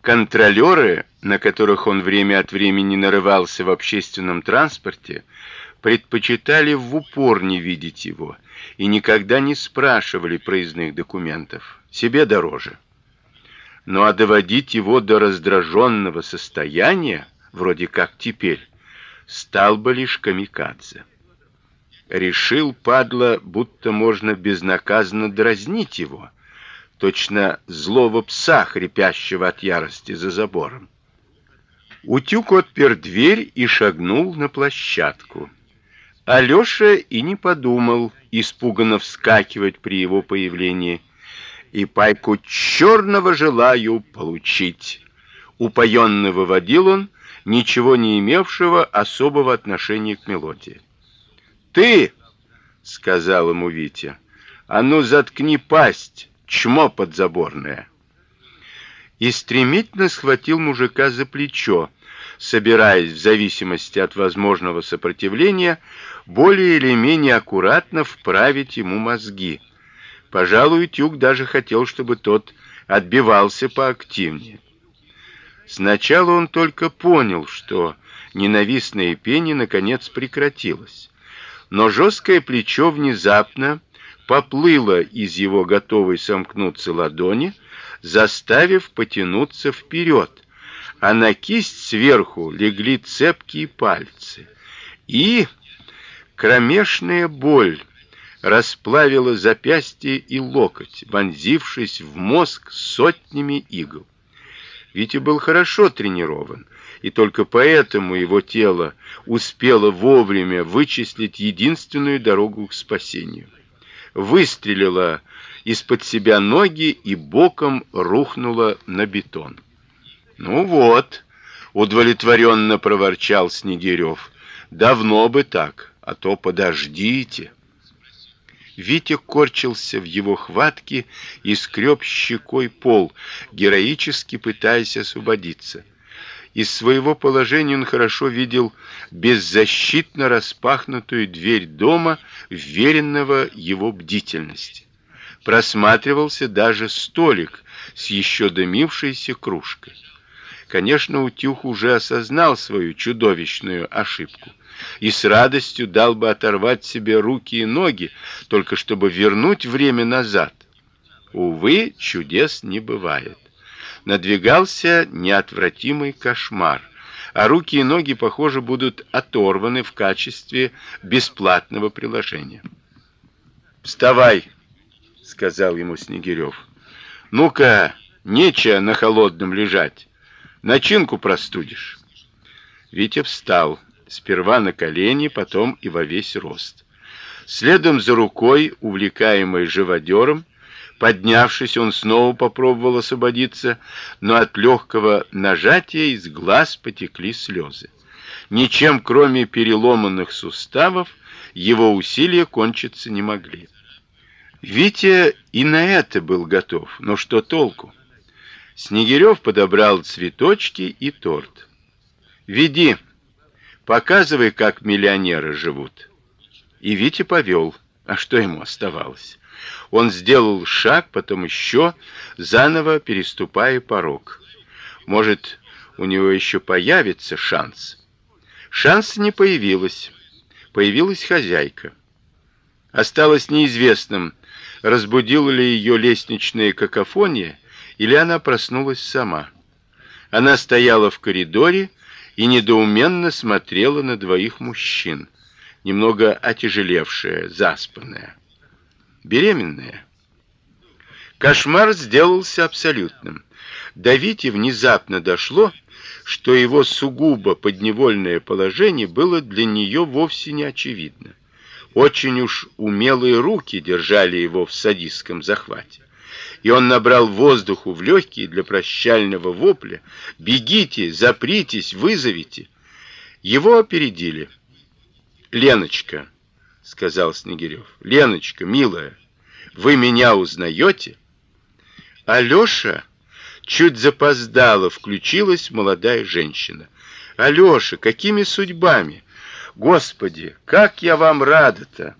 Контролеры, на которых он время от времени нарывался в общественном транспорте, предпочитали в упор не видеть его и никогда не спрашивали проездных документов. Себе дороже. Ну а доводить его до раздраженного состояния, вроде как теперь, стал бы лишь камикадзе. Решил падла, будто можно безнаказанно дразнить его, точно злого пса, хрипящего от ярости за забором. Утюг отпер дверь и шагнул на площадку. Алёша и не подумал испуганно вскакивать при его появлении. И пайку черного желаю получить. Упоенно выводил он, ничего не имевшего особого отношения к мелодии. Ты, сказал ему Витя. А ну заткни пасть, чмо подзаборное. И стремительно схватил мужика за плечо, собираясь в зависимости от возможного сопротивления более или менее аккуратно вправить ему мозги. Пожалуй, Тюк даже хотел, чтобы тот отбивался поактивнее. Сначала он только понял, что ненавистное пение наконец прекратилось. Но жесткое плечо внезапно поплыло из его готовой сомкнуться ладони, заставив потянуться вперед, а на кисть сверху легли цепкие пальцы. И Кромешная боль расплавила запястье и локоть, вонзившись в мозг сотнями игл. Витя был хорошо тренирован, и только поэтому его тело успело вовремя вычислить единственную дорогу к спасению. Выстрелило из-под себя ноги и боком рухнуло на бетон. Ну вот, удовлетворенно проворчал Снегирев. Давно бы так а то подождите. Витя корчился в его хватке и скреб щекой пол, героически пытаясь освободиться. Из своего положения он хорошо видел беззащитно распахнутую дверь дома, вверенного его бдительности. Просматривался даже столик с еще дымившейся кружкой. Конечно, Утюг уже осознал свою чудовищную ошибку и с радостью дал бы оторвать себе руки и ноги, только чтобы вернуть время назад. Увы, чудес не бывает. Надвигался неотвратимый кошмар, а руки и ноги, похоже, будут оторваны в качестве бесплатного приложения. "Вставай", сказал ему Снегирев. "Ну-ка, нечего на холодном лежать. Начинку простудишь". Витя встал сперва на колени, потом и во весь рост. Следом за рукой, увлекаемой живодером, поднявшись, он снова попробовал освободиться, но от легкого нажатия из глаз потекли слезы. Ничем, кроме переломанных суставов, его усилия кончиться не могли. Витя и на это был готов, но что толку? Снегирев подобрал цветочки и торт. "Веди", Показывай, как миллионеры живут. И Витя повел. А что ему оставалось? Он сделал шаг, потом еще, заново переступая порог. Может, у него еще появится шанс. Шанс не появилось. Появилась хозяйка. Осталось неизвестным, разбудила ли ее лестничная какофония или она проснулась сама. Она стояла в коридоре и недоуменно смотрела на двоих мужчин, немного отяжелевшая, заспанная, беременная. Кошмар сделался абсолютным. До Вити внезапно дошло, что его сугубо подневольное положение было для нее вовсе не очевидно. Очень уж умелые руки держали его в садистском захвате и он набрал воздуху в легкие для прощального вопля: "Бегите, запритесь, вызовите". Его опередили. "Леночка", сказал Снегирев. "Леночка, милая, вы меня узнаете?" Алёша чуть запоздало включилась молодая женщина. Алёша, какими судьбами? Господи, как я вам рада-то!